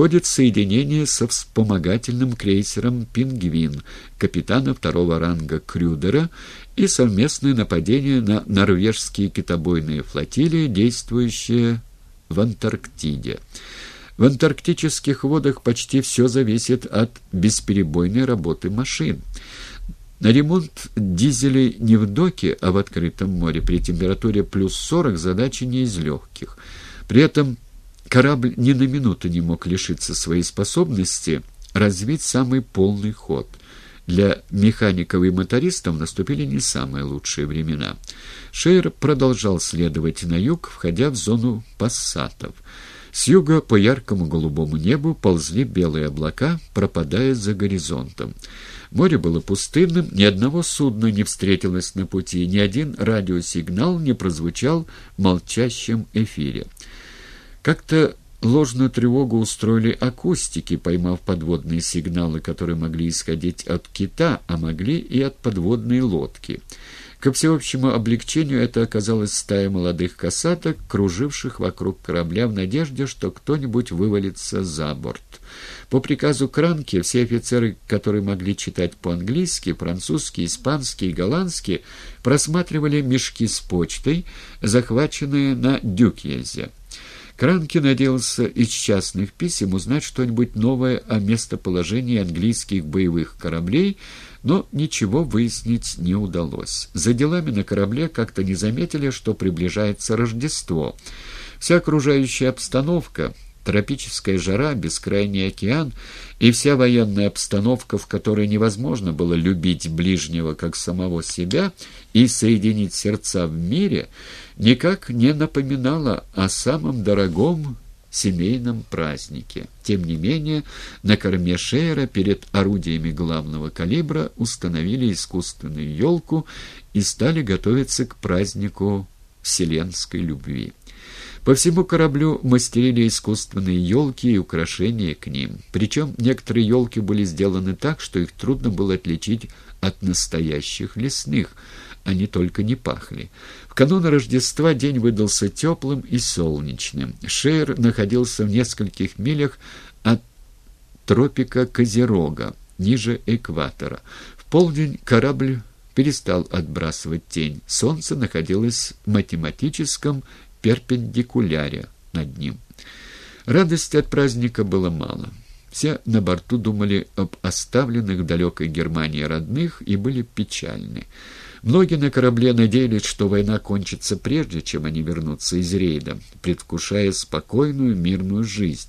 происходит соединение со вспомогательным крейсером «Пингвин» капитана второго ранга Крюдера и совместное нападение на норвежские китобойные флотилии, действующие в Антарктиде. В антарктических водах почти все зависит от бесперебойной работы машин. На ремонт дизелей не в доке, а в открытом море при температуре плюс 40 задача не из легких. При этом корабль ни на минуту не мог лишиться своей способности развить самый полный ход. Для механиков и мотористов наступили не самые лучшие времена. Шейер продолжал следовать на юг, входя в зону пассатов. С юга по яркому голубому небу ползли белые облака, пропадая за горизонтом. Море было пустынным, ни одного судна не встретилось на пути, ни один радиосигнал не прозвучал в молчащем эфире. Как-то ложную тревогу устроили акустики, поймав подводные сигналы, которые могли исходить от кита, а могли и от подводной лодки. Ко всеобщему облегчению это оказалась стая молодых касаток, круживших вокруг корабля в надежде, что кто-нибудь вывалится за борт. По приказу Кранки все офицеры, которые могли читать по-английски, французски, испански и голландски, просматривали мешки с почтой, захваченные на Дюкьезе. Кранки надеялся из частных писем узнать что-нибудь новое о местоположении английских боевых кораблей, но ничего выяснить не удалось. За делами на корабле как-то не заметили, что приближается Рождество. Вся окружающая обстановка, тропическая жара, бескрайний океан и вся военная обстановка, в которой невозможно было любить ближнего как самого себя и соединить сердца в мире, никак не напоминала о самом дорогом семейном празднике. Тем не менее, на корме Шейера перед орудиями главного калибра установили искусственную елку и стали готовиться к празднику вселенской любви. По всему кораблю мастерили искусственные елки и украшения к ним. Причем некоторые елки были сделаны так, что их трудно было отличить от настоящих лесных – они только не пахли. В канун Рождества день выдался теплым и солнечным. Шейр находился в нескольких милях от тропика Козерога, ниже экватора. В полдень корабль перестал отбрасывать тень. Солнце находилось в математическом перпендикуляре над ним. Радости от праздника было мало. Все на борту думали об оставленных в далекой Германии родных и были печальны. Многие на корабле надеялись, что война кончится прежде, чем они вернутся из рейда, предвкушая спокойную мирную жизнь.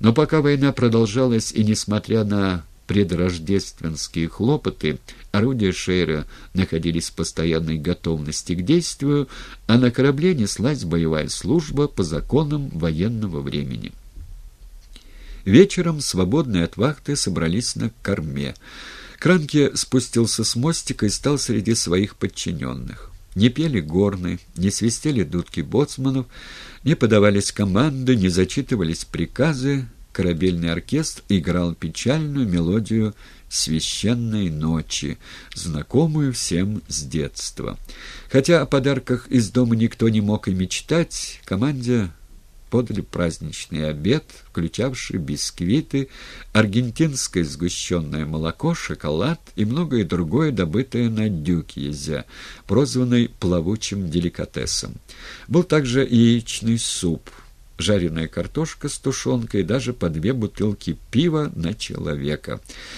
Но пока война продолжалась, и несмотря на предрождественские хлопоты, орудия Шейра находились в постоянной готовности к действию, а на корабле неслась боевая служба по законам военного времени. Вечером, свободные от вахты, собрались на корме. Кранке спустился с мостика и стал среди своих подчиненных. Не пели горны, не свистели дудки боцманов, не подавались команды, не зачитывались приказы. Корабельный оркестр играл печальную мелодию священной ночи, знакомую всем с детства. Хотя о подарках из дома никто не мог и мечтать, команде подали праздничный обед, включавший бисквиты, аргентинское сгущенное молоко, шоколад и многое другое, добытое на дюкьезе, прозванный плавучим деликатесом. Был также яичный суп, жареная картошка с тушенкой даже по две бутылки пива на человека.